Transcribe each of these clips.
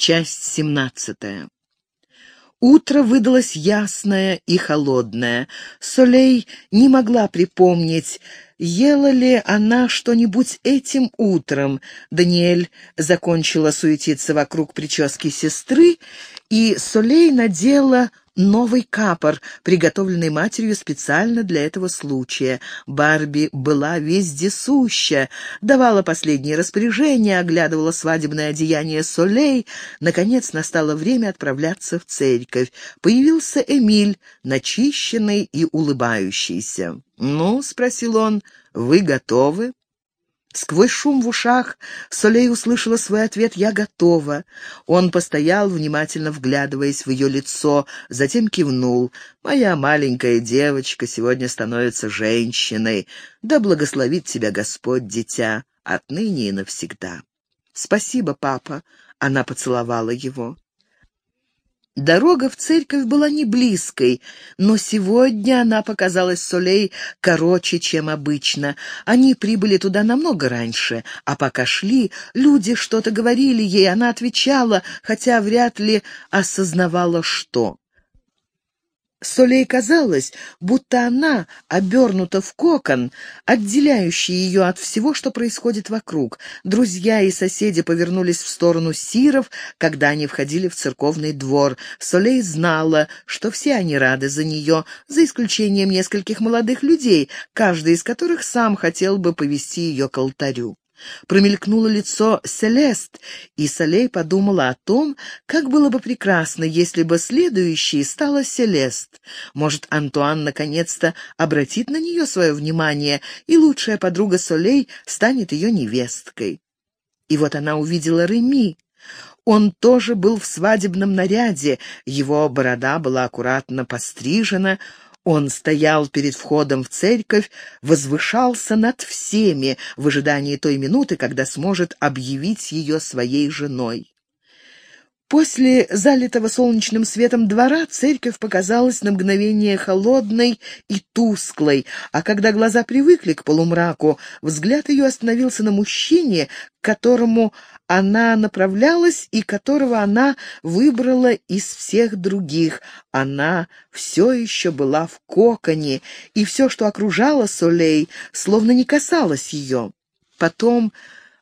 Часть семнадцатая. Утро выдалось ясное и холодное. Солей не могла припомнить, ела ли она что-нибудь этим утром. Даниэль закончила суетиться вокруг прически сестры, и Солей надела новый капор, приготовленный матерью специально для этого случая. Барби была вездесуща, давала последние распоряжения, оглядывала свадебное одеяние Солей. Наконец настало время отправляться в церковь. Появился Эмиль, начищенный и улыбающийся. «Ну?» — спросил он. «Вы готовы?» Сквозь шум в ушах Солей услышала свой ответ «Я готова». Он постоял, внимательно вглядываясь в ее лицо, затем кивнул. «Моя маленькая девочка сегодня становится женщиной. Да благословит тебя Господь, дитя, отныне и навсегда». «Спасибо, папа», — она поцеловала его. Дорога в церковь была не близкой, но сегодня она показалась Солей короче, чем обычно. Они прибыли туда намного раньше, а пока шли, люди что-то говорили ей, она отвечала, хотя вряд ли осознавала, что. Солей казалось, будто она обернута в кокон, отделяющий ее от всего, что происходит вокруг. Друзья и соседи повернулись в сторону сиров, когда они входили в церковный двор. Солей знала, что все они рады за нее, за исключением нескольких молодых людей, каждый из которых сам хотел бы повести ее к алтарю. Промелькнуло лицо Селест, и Солей подумала о том, как было бы прекрасно, если бы следующей стала Селест. Может, Антуан наконец-то обратит на нее свое внимание, и лучшая подруга Солей станет ее невесткой. И вот она увидела Реми. Он тоже был в свадебном наряде, его борода была аккуратно пострижена, он стоял перед входом в церковь, возвышался над всеми в ожидании той минуты, когда сможет объявить ее своей женой. После залитого солнечным светом двора церковь показалась на мгновение холодной и тусклой, а когда глаза привыкли к полумраку, взгляд ее остановился на мужчине, к которому она направлялась и которого она выбрала из всех других. Она все еще была в коконе, и все, что окружало Солей, словно не касалось ее. Потом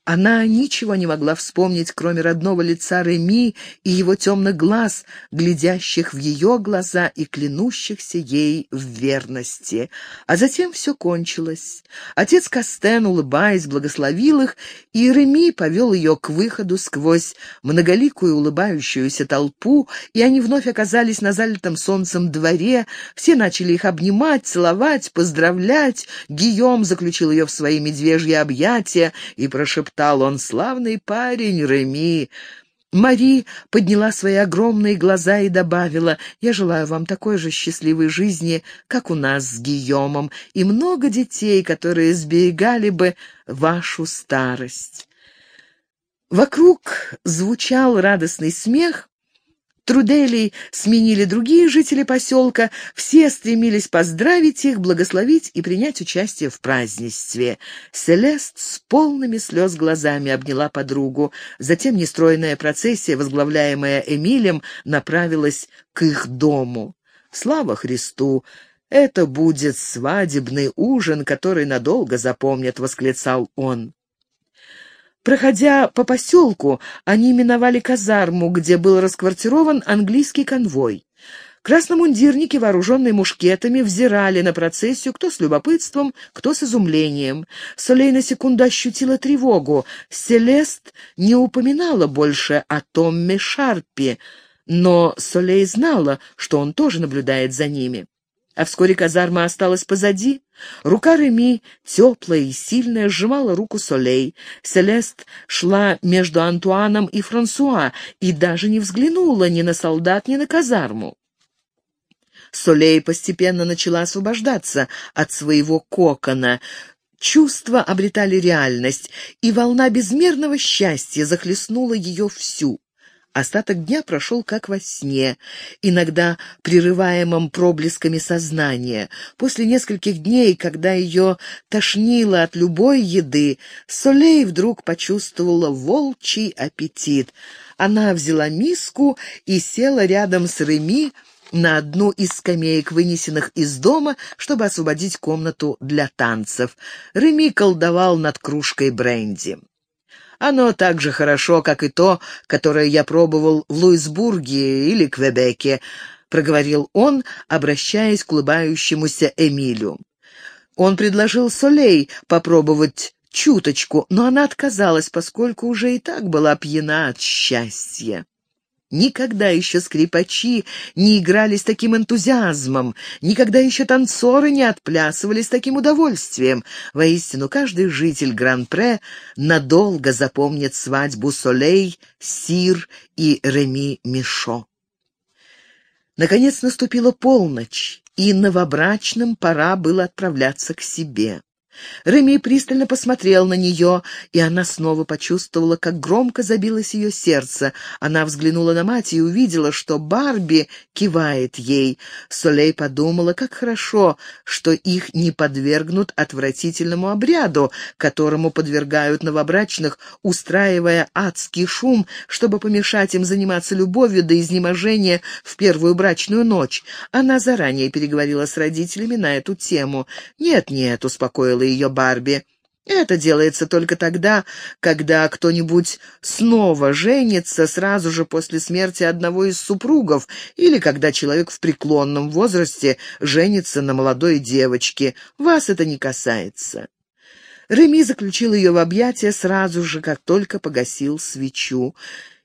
она ничего не могла вспомнить, кроме родного лица Реми и его темных глаз, глядящих в ее глаза и клянущихся ей в верности. А затем все кончилось. Отец Кастен, улыбаясь, благословил их, и Реми повел ее к выходу сквозь многоликую улыбающуюся толпу, и они вновь оказались на залитом солнцем дворе. Все начали их обнимать, целовать, поздравлять. Гийом заключил ее в свои медвежьи объятия и прошептал, шептал он, славный парень Реми. Мари подняла свои огромные глаза и добавила, «Я желаю вам такой же счастливой жизни, как у нас с Гийомом, и много детей, которые сберегали бы вашу старость». Вокруг звучал радостный смех, Труделей сменили другие жители поселка, все стремились поздравить их, благословить и принять участие в празднестве. Селест с полными слез глазами обняла подругу. Затем нестроенная процессия, возглавляемая Эмилем, направилась к их дому. Слава Христу! «Это будет свадебный ужин, который надолго запомнят», — восклицал он. Проходя по поселку, они миновали казарму, где был расквартирован английский конвой. Красномундирники, вооруженные мушкетами, взирали на процессию кто с любопытством, кто с изумлением. Солей на секунду ощутила тревогу. Селест не упоминала больше о Томме Шарпе, но Солей знала, что он тоже наблюдает за ними. А вскоре казарма осталась позади. Рука Реми, теплая и сильная, сжимала руку Солей. Селест шла между Антуаном и Франсуа и даже не взглянула ни на солдат, ни на казарму. Солей постепенно начала освобождаться от своего кокона. Чувства обретали реальность, и волна безмерного счастья захлестнула ее всю. Остаток дня прошел как во сне, иногда прерываемым проблесками сознания. После нескольких дней, когда ее тошнило от любой еды, Солей вдруг почувствовала волчий аппетит. Она взяла миску и села рядом с Реми на одну из скамеек, вынесенных из дома, чтобы освободить комнату для танцев. Реми колдовал над кружкой бренди. Оно так же хорошо, как и то, которое я пробовал в Луисбурге или Квебеке, проговорил он, обращаясь к улыбающемуся Эмилю. Он предложил Солей попробовать чуточку, но она отказалась, поскольку уже и так была пьяна от счастья. Никогда еще скрипачи не играли с таким энтузиазмом, никогда еще танцоры не отплясывали с таким удовольствием. Воистину, каждый житель Гран-Пре надолго запомнит свадьбу Солей, Сир и Реми Мишо. Наконец наступила полночь, и новобрачным пора было отправляться к себе. Реми пристально посмотрел на нее, и она снова почувствовала, как громко забилось ее сердце. Она взглянула на мать и увидела, что Барби кивает ей. Солей подумала, как хорошо, что их не подвергнут отвратительному обряду, которому подвергают новобрачных, устраивая адский шум, чтобы помешать им заниматься любовью до изнеможения в первую брачную ночь. Она заранее переговорила с родителями на эту тему. «Нет-нет», — успокоила ее Барби. Это делается только тогда, когда кто-нибудь снова женится сразу же после смерти одного из супругов или когда человек в преклонном возрасте женится на молодой девочке. Вас это не касается. Реми заключил ее в объятия сразу же, как только погасил свечу.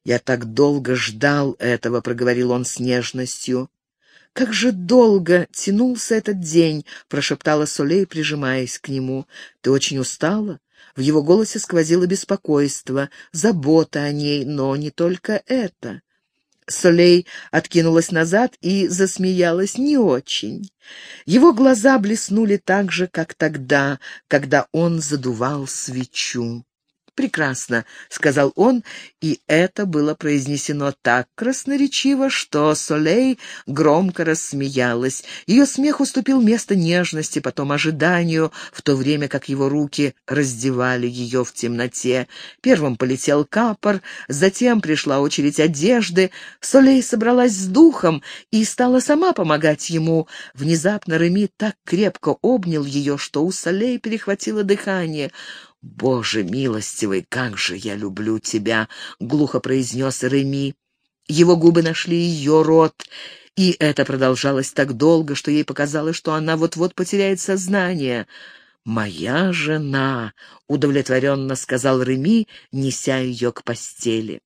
«Я так долго ждал этого», — проговорил он с нежностью. «Как же долго тянулся этот день!» — прошептала Солей, прижимаясь к нему. «Ты очень устала?» В его голосе сквозило беспокойство, забота о ней, но не только это. Солей откинулась назад и засмеялась не очень. Его глаза блеснули так же, как тогда, когда он задувал свечу. «Прекрасно», — сказал он, и это было произнесено так красноречиво, что Солей громко рассмеялась. Ее смех уступил место нежности, потом ожиданию, в то время как его руки раздевали ее в темноте. Первым полетел капор, затем пришла очередь одежды. Солей собралась с духом и стала сама помогать ему. Внезапно Реми так крепко обнял ее, что у Солей перехватило дыхание. «Боже милостивый, как же я люблю тебя!» — глухо произнес Реми. Его губы нашли ее рот, и это продолжалось так долго, что ей показалось, что она вот-вот потеряет сознание. «Моя жена!» — удовлетворенно сказал Реми, неся ее к постели.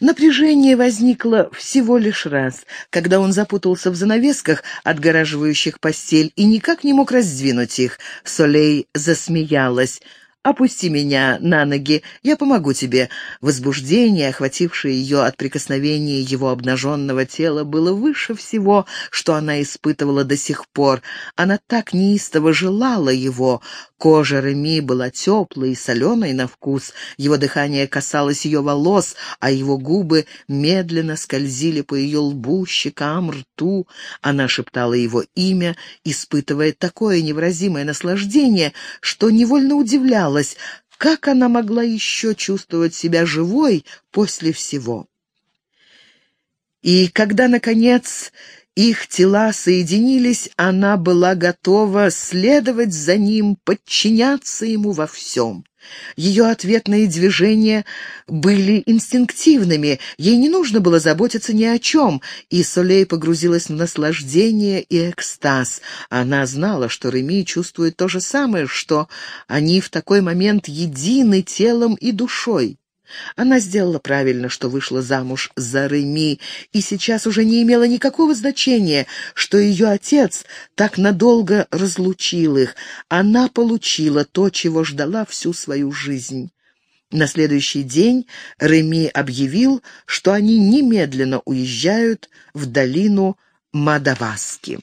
Напряжение возникло всего лишь раз, когда он запутался в занавесках, отгораживающих постель, и никак не мог раздвинуть их. Солей засмеялась. «Опусти меня на ноги, я помогу тебе». Возбуждение, охватившее ее от прикосновения его обнаженного тела, было выше всего, что она испытывала до сих пор. Она так неистово желала его. Кожа Реми была теплой и соленой на вкус, его дыхание касалось ее волос, а его губы медленно скользили по ее лбу, щекам, рту. Она шептала его имя, испытывая такое невыразимое наслаждение, что невольно удивлялась, удивлялась, как она могла еще чувствовать себя живой после всего. И когда, наконец, их тела соединились, она была готова следовать за ним, подчиняться ему во всем. Ее ответные движения были инстинктивными, ей не нужно было заботиться ни о чем, и Солей погрузилась в наслаждение и экстаз. Она знала, что Реми чувствует то же самое, что они в такой момент едины телом и душой. Она сделала правильно, что вышла замуж за Реми, и сейчас уже не имело никакого значения, что ее отец так надолго разлучил их. Она получила то, чего ждала всю свою жизнь. На следующий день Реми объявил, что они немедленно уезжают в долину Мадаваски.